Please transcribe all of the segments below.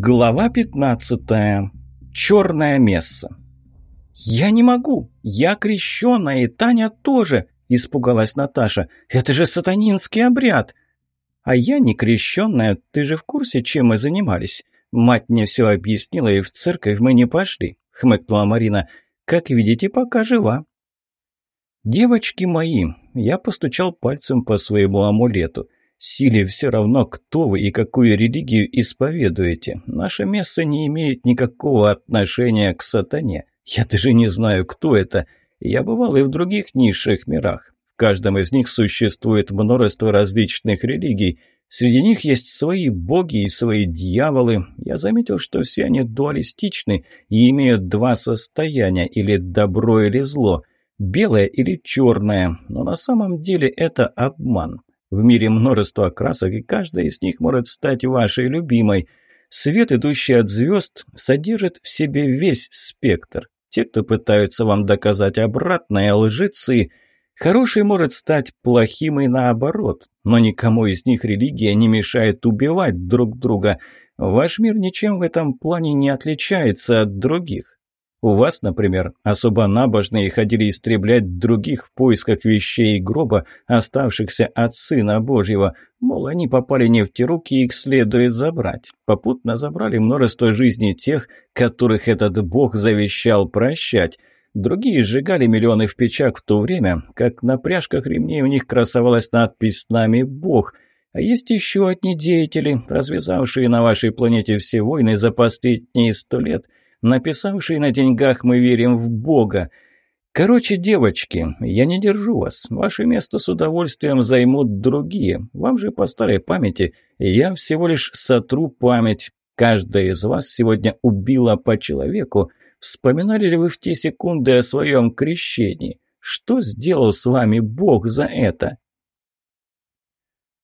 Глава 15. Черная месса. «Я не могу! Я крещенная, и Таня тоже!» – испугалась Наташа. «Это же сатанинский обряд!» «А я не крещенная, ты же в курсе, чем мы занимались? Мать мне все объяснила, и в церковь мы не пошли», – хмыкнула Марина. «Как видите, пока жива». «Девочки мои!» – я постучал пальцем по своему амулету – Силе все равно, кто вы и какую религию исповедуете. Наше место не имеет никакого отношения к сатане. Я даже не знаю, кто это. Я бывал и в других низших мирах. В каждом из них существует множество различных религий. Среди них есть свои боги и свои дьяволы. Я заметил, что все они дуалистичны и имеют два состояния, или добро, или зло, белое или черное, но на самом деле это обман. В мире множество красок, и каждая из них может стать вашей любимой. Свет, идущий от звезд, содержит в себе весь спектр. Те, кто пытаются вам доказать обратное, лжецы. Хороший может стать плохим и наоборот, но никому из них религия не мешает убивать друг друга. Ваш мир ничем в этом плане не отличается от других. У вас, например, особо набожные ходили истреблять других в поисках вещей и гроба, оставшихся от Сына Божьего. Мол, они попали не в те руки, их следует забрать. Попутно забрали множество жизней тех, которых этот Бог завещал прощать. Другие сжигали миллионы в печах в то время, как на пряжках ремней у них красовалась надпись «С нами Бог». А есть еще одни деятели, развязавшие на вашей планете все войны за последние сто лет – написавший на деньгах «Мы верим в Бога». Короче, девочки, я не держу вас. Ваше место с удовольствием займут другие. Вам же по старой памяти я всего лишь сотру память. Каждая из вас сегодня убила по человеку. Вспоминали ли вы в те секунды о своем крещении? Что сделал с вами Бог за это?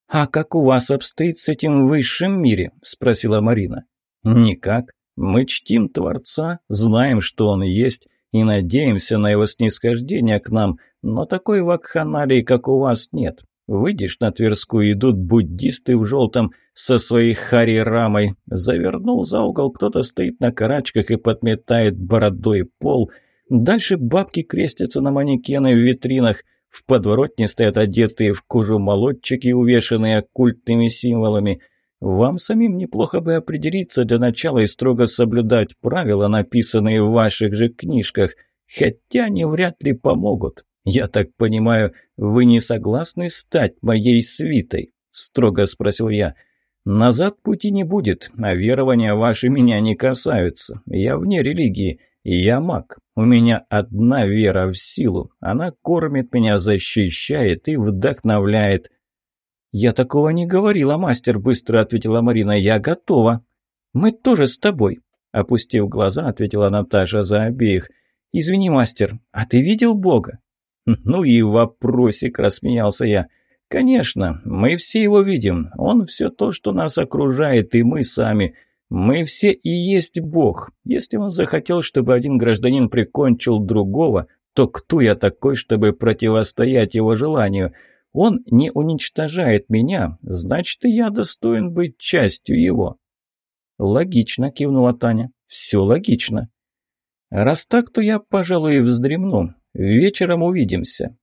«А как у вас обстоит с этим высшим мире?» – спросила Марина. «Никак. Мы чтим Творца, знаем, что Он есть, и надеемся на Его снисхождение к нам, но такой вакханалии, как у вас, нет. Выйдешь на Тверскую, идут буддисты в желтом со своей хари-рамой. Завернул за угол, кто-то стоит на карачках и подметает бородой пол. Дальше бабки крестятся на манекены в витринах. В подворотне стоят одетые в кожу молодчики, увешанные оккультными символами – вам самим неплохо бы определиться для начала и строго соблюдать правила, написанные в ваших же книжках, хотя они вряд ли помогут. Я так понимаю, вы не согласны стать моей свитой?» – строго спросил я. «Назад пути не будет, а верования ваши меня не касаются. Я вне религии, я маг. У меня одна вера в силу. Она кормит меня, защищает и вдохновляет. «Я такого не говорила, мастер», – быстро ответила Марина. «Я готова». «Мы тоже с тобой», – опустив глаза, ответила Наташа за обеих. «Извини, мастер, а ты видел Бога?» «Ну и вопросик», – рассмеялся я. «Конечно, мы все его видим. Он все то, что нас окружает, и мы сами. Мы все и есть Бог. Если он захотел, чтобы один гражданин прикончил другого, то кто я такой, чтобы противостоять его желанию?» Он не уничтожает меня, значит, и я достоин быть частью его». «Логично», — кивнула Таня. «Все логично». «Раз так, то я, пожалуй, вздремну. Вечером увидимся».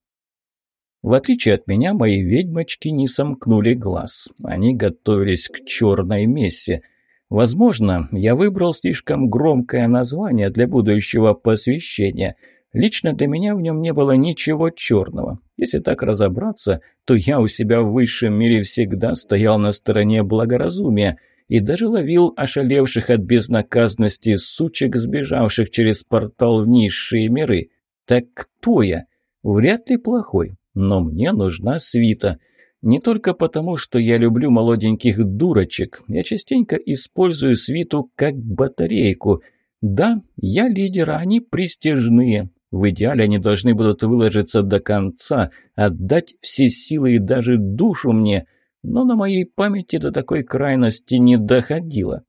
В отличие от меня, мои ведьмочки не сомкнули глаз. Они готовились к черной мессе. Возможно, я выбрал слишком громкое название для будущего посвящения — Лично для меня в нем не было ничего черного. Если так разобраться, то я у себя в высшем мире всегда стоял на стороне благоразумия и даже ловил ошалевших от безнаказанности сучек, сбежавших через портал в низшие миры. Так кто я? Вряд ли плохой, но мне нужна свита. Не только потому, что я люблю молоденьких дурочек, я частенько использую свиту как батарейку. Да, я лидер, а они престижные, в идеале они должны будут выложиться до конца, отдать все силы и даже душу мне, но на моей памяти до такой крайности не доходило.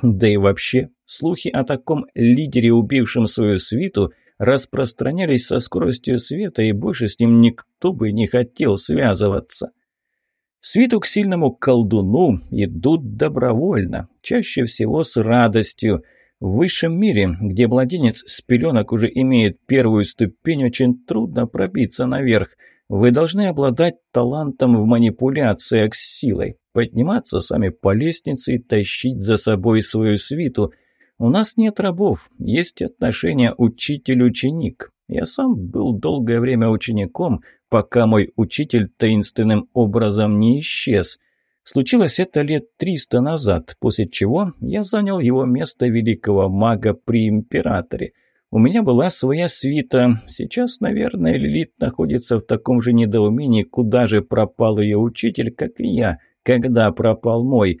Да и вообще, слухи о таком лидере, убившем свою свиту, распространялись со скоростью света, и больше с ним никто бы не хотел связываться. Свиту к сильному колдуну идут добровольно, чаще всего с радостью. В высшем мире, где младенец с пеленок уже имеет первую ступень, очень трудно пробиться наверх. Вы должны обладать талантом в манипуляциях с силой, подниматься сами по лестнице и тащить за собой свою свиту. У нас нет рабов, есть отношения учитель-ученик. Я сам был долгое время учеником, пока мой учитель таинственным образом не исчез. Случилось это лет триста назад, после чего я занял его место великого мага при императоре. У меня была своя свита. Сейчас, наверное, Лилит находится в таком же недоумении, куда же пропал ее учитель, как и я, когда пропал мой.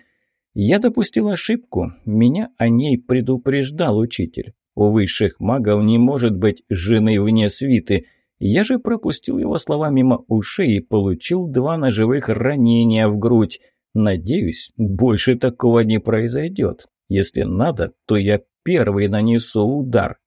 Я допустил ошибку. Меня о ней предупреждал учитель. У высших магов не может быть жены вне свиты. Я же пропустил его слова мимо ушей и получил два ножевых ранения в грудь. Надеюсь, больше такого не произойдет. Если надо, то я первый нанесу удар.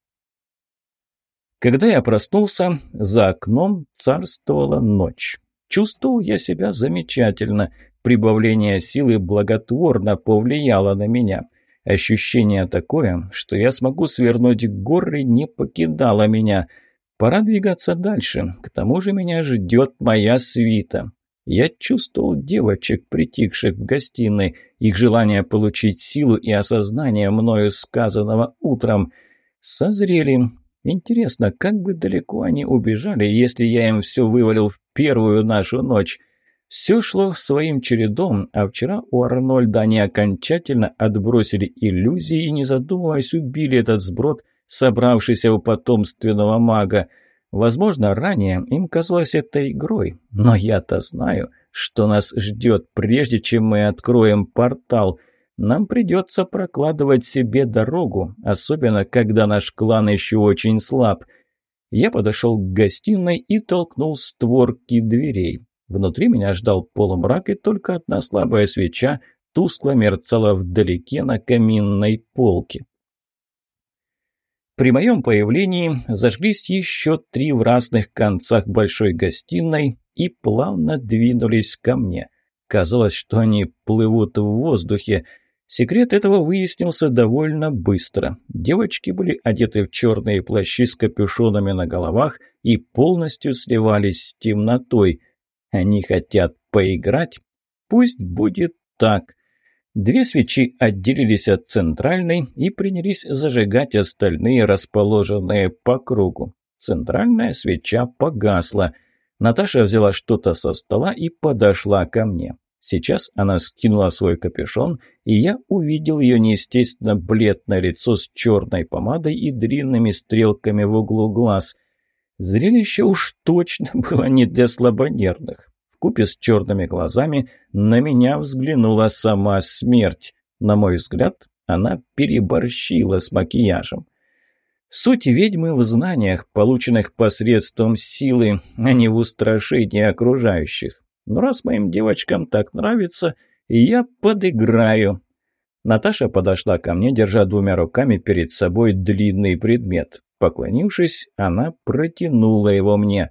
Когда я проснулся, за окном царствовала ночь. Чувствовал я себя замечательно. Прибавление силы благотворно повлияло на меня. Ощущение такое, что я смогу свернуть горы, не покидало меня – Пора двигаться дальше. К тому же меня ждет моя свита. Я чувствовал девочек, притихших в гостиной, их желание получить силу и осознание мною сказанного утром. Созрели. Интересно, как бы далеко они убежали, если я им все вывалил в первую нашу ночь? Все шло своим чередом, а вчера у Арнольда они окончательно отбросили иллюзии и, не задумываясь, убили этот сброд – собравшийся у потомственного мага. Возможно, ранее им казалось это игрой, но я-то знаю, что нас ждет, прежде чем мы откроем портал. Нам придется прокладывать себе дорогу, особенно когда наш клан еще очень слаб. Я подошел к гостиной и толкнул створки дверей. Внутри меня ждал полумрак, и только одна слабая свеча тускло мерцала вдалеке на каминной полке. При моем появлении зажглись еще три в разных концах большой гостиной и плавно двинулись ко мне. Казалось, что они плывут в воздухе. Секрет этого выяснился довольно быстро. Девочки были одеты в черные плащи с капюшонами на головах и полностью сливались с темнотой. Они хотят поиграть? Пусть будет так. Две свечи отделились от центральной и принялись зажигать остальные, расположенные по кругу. Центральная свеча погасла. Наташа взяла что-то со стола и подошла ко мне. Сейчас она скинула свой капюшон, и я увидел ее неестественно бледное лицо с черной помадой и длинными стрелками в углу глаз. Зрелище уж точно было не для слабонервных вкупе с черными глазами, на меня взглянула сама смерть. На мой взгляд, она переборщила с макияжем. Суть ведьмы в знаниях, полученных посредством силы, а не в устрашении окружающих. Но раз моим девочкам так нравится, я подыграю. Наташа подошла ко мне, держа двумя руками перед собой длинный предмет. Поклонившись, она протянула его мне.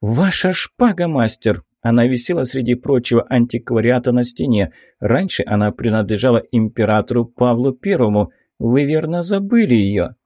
«Ваша шпага, мастер!» Она висела среди прочего антиквариата на стене. Раньше она принадлежала императору Павлу Первому. Вы верно забыли ее?»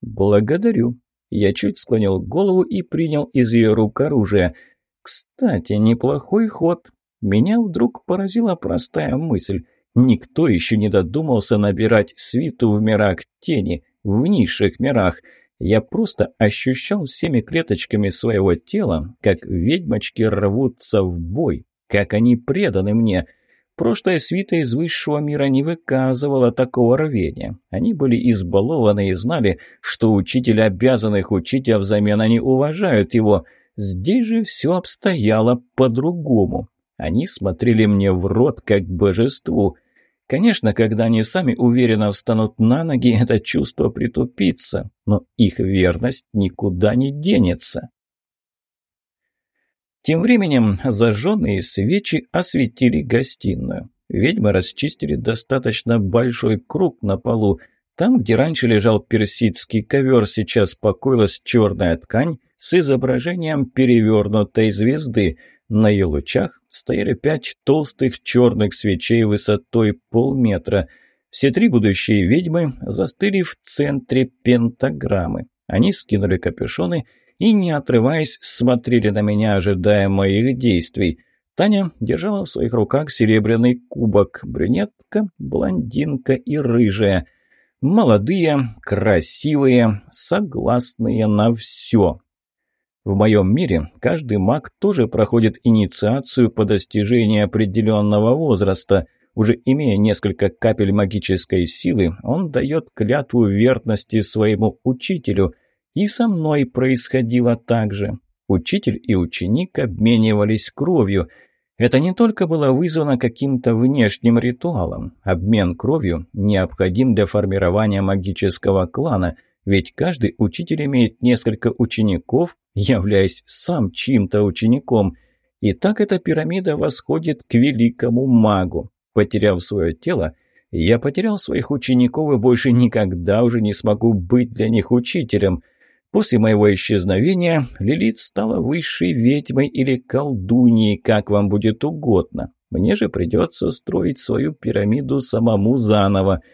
«Благодарю». Я чуть склонил голову и принял из ее рук оружие. «Кстати, неплохой ход. Меня вдруг поразила простая мысль. Никто еще не додумался набирать свиту в мирах тени, в низших мирах». Я просто ощущал всеми клеточками своего тела, как ведьмочки рвутся в бой, как они преданы мне. Прошлая свита из высшего мира не выказывала такого рвения. Они были избалованы и знали, что учитель обязан их учить, а взамен они уважают его. Здесь же все обстояло по-другому. Они смотрели мне в рот, как божеству. Конечно, когда они сами уверенно встанут на ноги, это чувство притупится, но их верность никуда не денется. Тем временем зажженные свечи осветили гостиную. Ведьмы расчистили достаточно большой круг на полу. Там, где раньше лежал персидский ковер, сейчас покоилась черная ткань с изображением перевернутой звезды – На ее лучах стояли пять толстых черных свечей высотой полметра. Все три будущие ведьмы застыли в центре пентаграммы. Они скинули капюшоны и, не отрываясь, смотрели на меня, ожидая моих действий. Таня держала в своих руках серебряный кубок. Брюнетка, блондинка и рыжая. Молодые, красивые, согласные на все. В моем мире каждый маг тоже проходит инициацию по достижении определенного возраста. Уже имея несколько капель магической силы, он дает клятву верности своему учителю. И со мной происходило так же. Учитель и ученик обменивались кровью. Это не только было вызвано каким-то внешним ритуалом. Обмен кровью необходим для формирования магического клана – ведь каждый учитель имеет несколько учеников, являясь сам чьим-то учеником. И так эта пирамида восходит к великому магу. Потеряв свое тело, я потерял своих учеников и больше никогда уже не смогу быть для них учителем. После моего исчезновения Лилит стала высшей ведьмой или колдуньей, как вам будет угодно. Мне же придется строить свою пирамиду самому заново –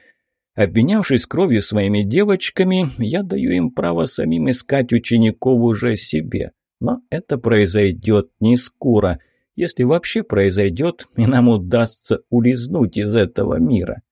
Обменявшись кровью с моими девочками, я даю им право самим искать учеников уже себе. Но это произойдет не скоро, если вообще произойдет, и нам удастся улизнуть из этого мира.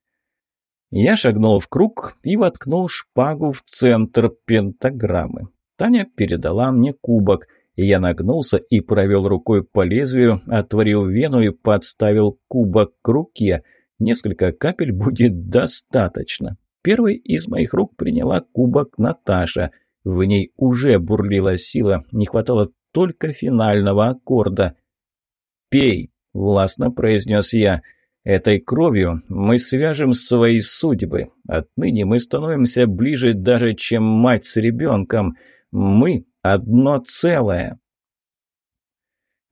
Я шагнул в круг и воткнул шпагу в центр пентаграммы. Таня передала мне кубок, и я нагнулся и провел рукой по лезвию, отворил вену и подставил кубок к руке – Несколько капель будет достаточно. Первой из моих рук приняла кубок Наташа. В ней уже бурлила сила, не хватало только финального аккорда. «Пей!» – властно произнес я. «Этой кровью мы свяжем свои судьбы. Отныне мы становимся ближе даже, чем мать с ребенком. Мы – одно целое».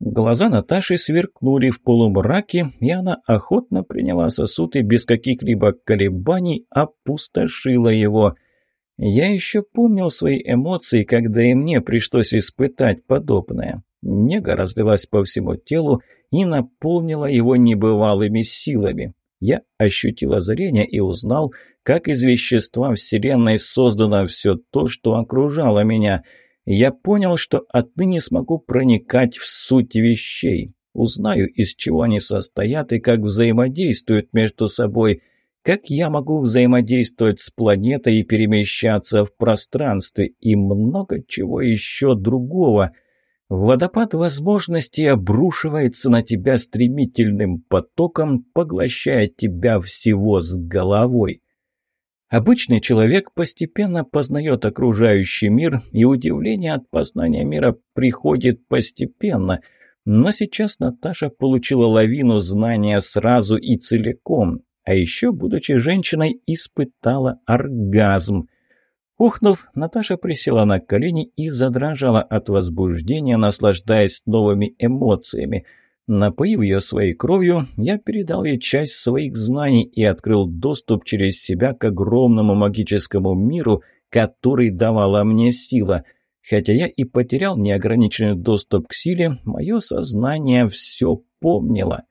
Глаза Наташи сверкнули в полумраке, и она охотно приняла сосуд и без каких-либо колебаний опустошила его. Я еще помнил свои эмоции, когда и мне пришлось испытать подобное. Нега разлилась по всему телу и наполнила его небывалыми силами. Я ощутил озарение и узнал, как из вещества Вселенной создано все то, что окружало меня — я понял, что отныне смогу проникать в суть вещей. Узнаю, из чего они состоят и как взаимодействуют между собой. Как я могу взаимодействовать с планетой и перемещаться в пространстве. И много чего еще другого. Водопад возможностей обрушивается на тебя стремительным потоком, поглощая тебя всего с головой. Обычный человек постепенно познает окружающий мир, и удивление от познания мира приходит постепенно. Но сейчас Наташа получила лавину знания сразу и целиком, а еще, будучи женщиной, испытала оргазм. Ухнув, Наташа присела на колени и задрожала от возбуждения, наслаждаясь новыми эмоциями – Напоив ее своей кровью, я передал ей часть своих знаний и открыл доступ через себя к огромному магическому миру, который давала мне сила. Хотя я и потерял неограниченный доступ к силе, мое сознание все помнило.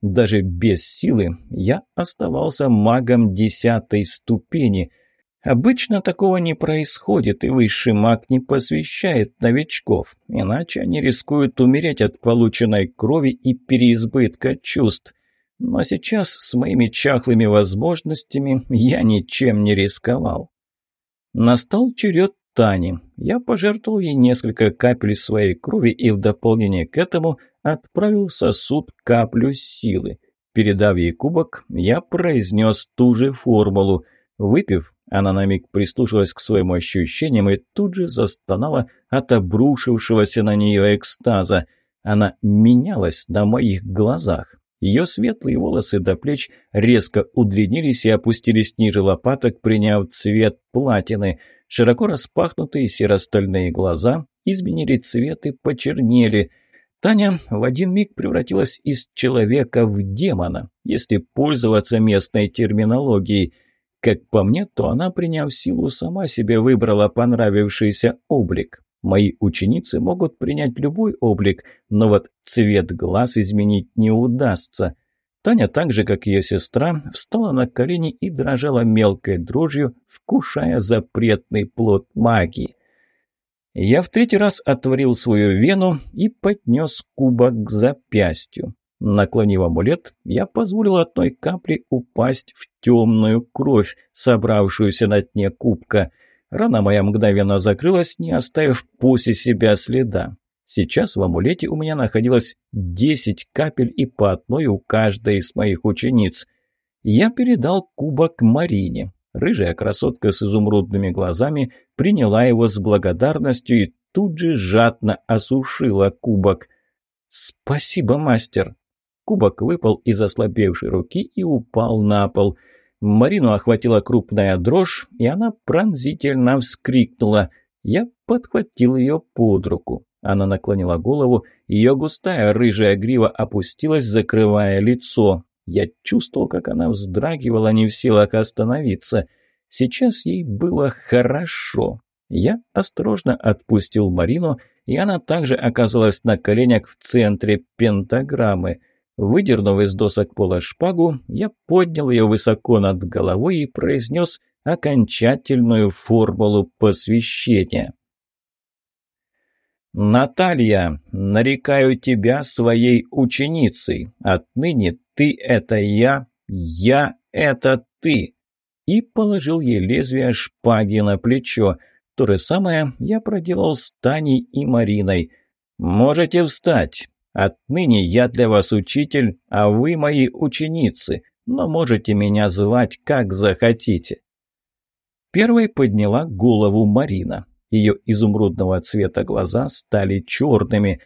Даже без силы я оставался магом десятой ступени – Обычно такого не происходит, и высший маг не посвящает новичков, иначе они рискуют умереть от полученной крови и переизбытка чувств. Но сейчас с моими чахлыми возможностями я ничем не рисковал. Настал черед Тани. Я пожертвовал ей несколько капель своей крови и в дополнение к этому отправил сосуд каплю силы. Передав ей кубок, я произнес ту же формулу. Выпив, она на миг прислушалась к своим ощущениям и тут же застонала от обрушившегося на нее экстаза. Она менялась на моих глазах. Ее светлые волосы до плеч резко удлинились и опустились ниже лопаток, приняв цвет платины. Широко распахнутые серо-стальные глаза изменили цвет и почернели. Таня в один миг превратилась из человека в демона, если пользоваться местной терминологией – как по мне, то она, приняв силу, сама себе выбрала понравившийся облик. Мои ученицы могут принять любой облик, но вот цвет глаз изменить не удастся. Таня, так же, как ее сестра, встала на колени и дрожала мелкой дрожью, вкушая запретный плод магии. Я в третий раз отворил свою вену и поднес кубок к запястью. Наклонив амулет, я позволил одной капле упасть в темную кровь, собравшуюся на дне кубка. Рана моя мгновенно закрылась, не оставив после себя следа. Сейчас в амулете у меня находилось десять капель и по одной у каждой из моих учениц. Я передал кубок Марине. Рыжая красотка с изумрудными глазами приняла его с благодарностью и тут же жадно осушила кубок. «Спасибо, мастер!» Кубок выпал из ослабевшей руки и упал на пол. Марину охватила крупная дрожь, и она пронзительно вскрикнула. Я подхватил ее под руку. Она наклонила голову, ее густая рыжая грива опустилась, закрывая лицо. Я чувствовал, как она вздрагивала, не в силах остановиться. Сейчас ей было хорошо. Я осторожно отпустил Марину, и она также оказалась на коленях в центре пентаграммы – Выдернув из досок пола шпагу, я поднял ее высоко над головой и произнес окончательную формулу посвящения. «Наталья, нарекаю тебя своей ученицей. Отныне ты – это я, я – это ты». И положил ей лезвие шпаги на плечо. То же самое я проделал с Таней и Мариной. «Можете встать. Отныне я для вас учитель, а вы мои ученицы, но можете меня звать как захотите». Первой подняла голову Марина. Ее изумрудного цвета глаза стали черными.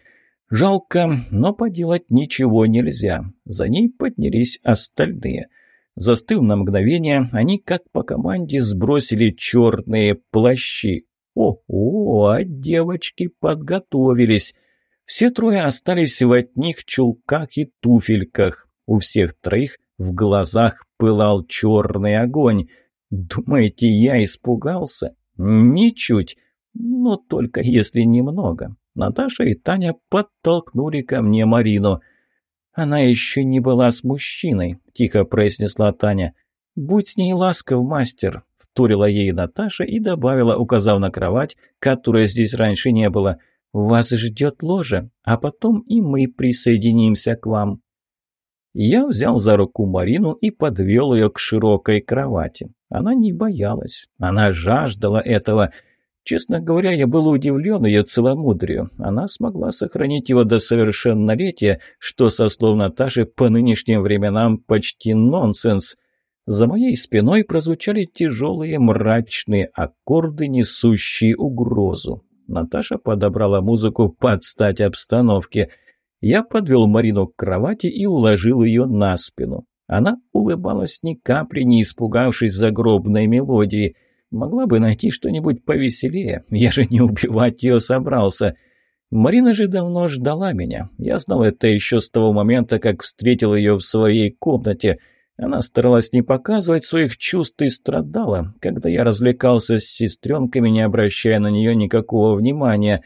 Жалко, но поделать ничего нельзя. За ней поднялись остальные. Застыв на мгновение, они как по команде сбросили черные плащи. О-о, а девочки подготовились. Все трое остались в одних чулках и туфельках. У всех троих в глазах пылал черный огонь. Думаете, я испугался? Ничуть. Но только если немного. Наташа и Таня подтолкнули ко мне Марину. «Она еще не была с мужчиной», – тихо произнесла Таня. «Будь с ней ласков, мастер», – вторила ей Наташа и добавила, указав на кровать, которой здесь раньше не было – вас ждет ложа, а потом и мы присоединимся к вам». Я взял за руку Марину и подвел ее к широкой кровати. Она не боялась, она жаждала этого. Честно говоря, я был удивлен ее целомудрию. Она смогла сохранить его до совершеннолетия, что, со слов Наташи, по нынешним временам почти нонсенс. За моей спиной прозвучали тяжелые мрачные аккорды, несущие угрозу. Наташа подобрала музыку под стать обстановке. Я подвел Марину к кровати и уложил ее на спину. Она улыбалась ни капли, не испугавшись загробной мелодии. Могла бы найти что-нибудь повеселее, я же не убивать ее собрался. Марина же давно ждала меня. Я знал это еще с того момента, как встретил ее в своей комнате – она старалась не показывать своих чувств и страдала, когда я развлекался с сестренками, не обращая на нее никакого внимания.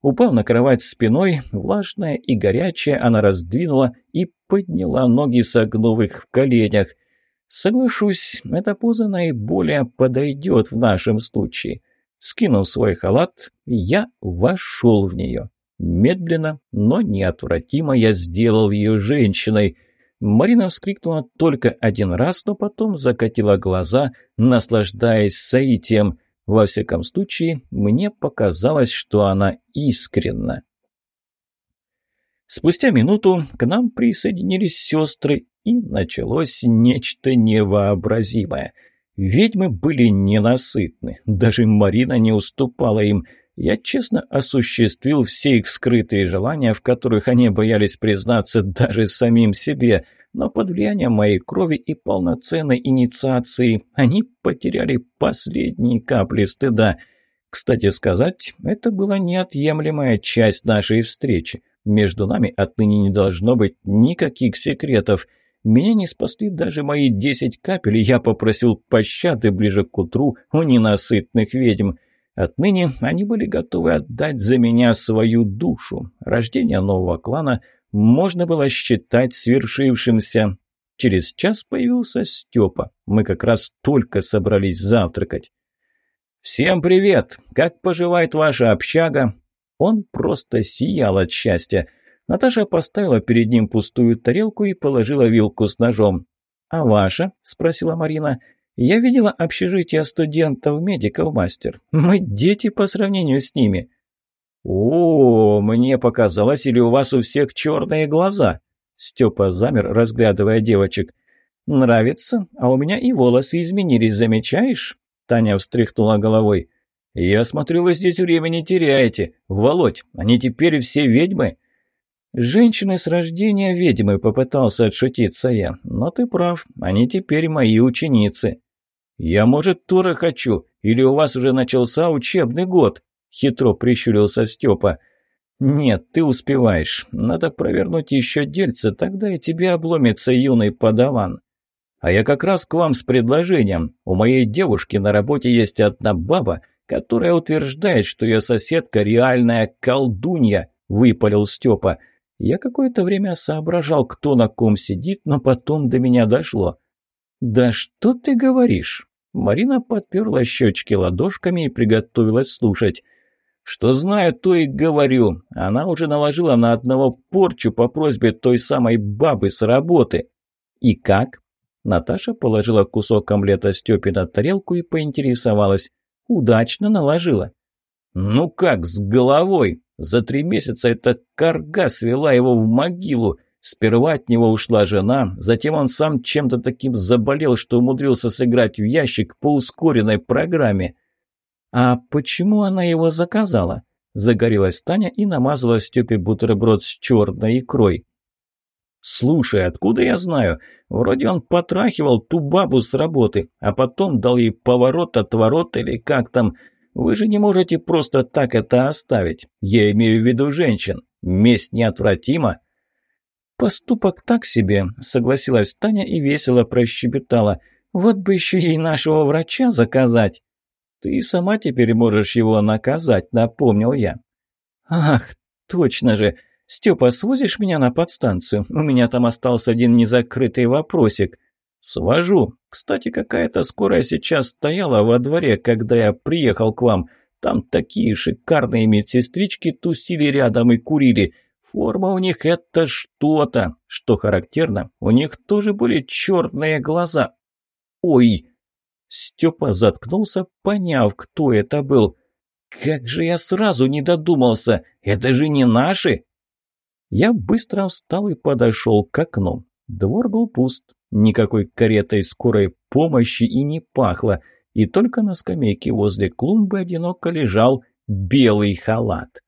Упав на кровать спиной, влажная и горячая, она раздвинула и подняла ноги, согнув их в коленях. Соглашусь, эта поза наиболее подойдет в нашем случае. Скинув свой халат, я вошел в нее. Медленно, но неотвратимо я сделал ее женщиной – Марина вскрикнула только один раз, но потом закатила глаза, наслаждаясь соитием. Во всяком случае, мне показалось, что она искренна. Спустя минуту к нам присоединились сестры, и началось нечто невообразимое. Ведьмы были ненасытны, даже Марина не уступала им – я честно осуществил все их скрытые желания, в которых они боялись признаться даже самим себе, но под влиянием моей крови и полноценной инициации они потеряли последние капли стыда. Кстати сказать, это была неотъемлемая часть нашей встречи. Между нами отныне не должно быть никаких секретов. Меня не спасли даже мои десять капель, я попросил пощады ближе к утру у ненасытных ведьм. Отныне они были готовы отдать за меня свою душу. Рождение нового клана можно было считать свершившимся. Через час появился Степа. Мы как раз только собрались завтракать. «Всем привет! Как поживает ваша общага?» Он просто сиял от счастья. Наташа поставила перед ним пустую тарелку и положила вилку с ножом. «А ваша?» – спросила Марина. «Я видела общежитие студентов-медиков, мастер. Мы дети по сравнению с ними». «О, мне показалось, или у вас у всех черные глаза?» Степа замер, разглядывая девочек. «Нравится? А у меня и волосы изменились, замечаешь?» Таня встряхнула головой. «Я смотрю, вы здесь время не теряете. Володь, они теперь все ведьмы?» «Женщины с рождения ведьмы», — попытался отшутиться я. «Но ты прав, они теперь мои ученицы». «Я, может, тоже хочу, или у вас уже начался учебный год?» — хитро прищурился Степа. «Нет, ты успеваешь. Надо провернуть еще дельце, тогда и тебе обломится юный подаван». «А я как раз к вам с предложением. У моей девушки на работе есть одна баба, которая утверждает, что ее соседка реальная колдунья», — выпалил Степа. Я какое-то время соображал, кто на ком сидит, но потом до меня дошло. «Да что ты говоришь?» Марина подперла щечки ладошками и приготовилась слушать. «Что знаю, то и говорю. Она уже наложила на одного порчу по просьбе той самой бабы с работы». «И как?» Наташа положила кусок омлета Степе на тарелку и поинтересовалась. «Удачно наложила». «Ну как, с головой? За три месяца эта карга свела его в могилу. Сперва от него ушла жена, затем он сам чем-то таким заболел, что умудрился сыграть в ящик по ускоренной программе». «А почему она его заказала?» Загорелась Таня и намазала Степе бутерброд с черной икрой. «Слушай, откуда я знаю? Вроде он потрахивал ту бабу с работы, а потом дал ей поворот-отворот или как там. Вы же не можете просто так это оставить. Я имею в виду женщин. Месть неотвратима». «Поступок так себе», — согласилась Таня и весело прощебетала. «Вот бы еще ей нашего врача заказать». «Ты сама теперь можешь его наказать», — напомнил я. «Ах, точно же! Степа, свозишь меня на подстанцию? У меня там остался один незакрытый вопросик». «Свожу. Кстати, какая-то скорая сейчас стояла во дворе, когда я приехал к вам. Там такие шикарные медсестрички тусили рядом и курили. Форма у них это что-то. Что характерно, у них тоже были черные глаза. Ой!» Степа заткнулся, поняв, кто это был. «Как же я сразу не додумался! Это же не наши!» Я быстро встал и подошел к окну. Двор был пуст, никакой каретой скорой помощи и не пахло, и только на скамейке возле клумбы одиноко лежал белый халат.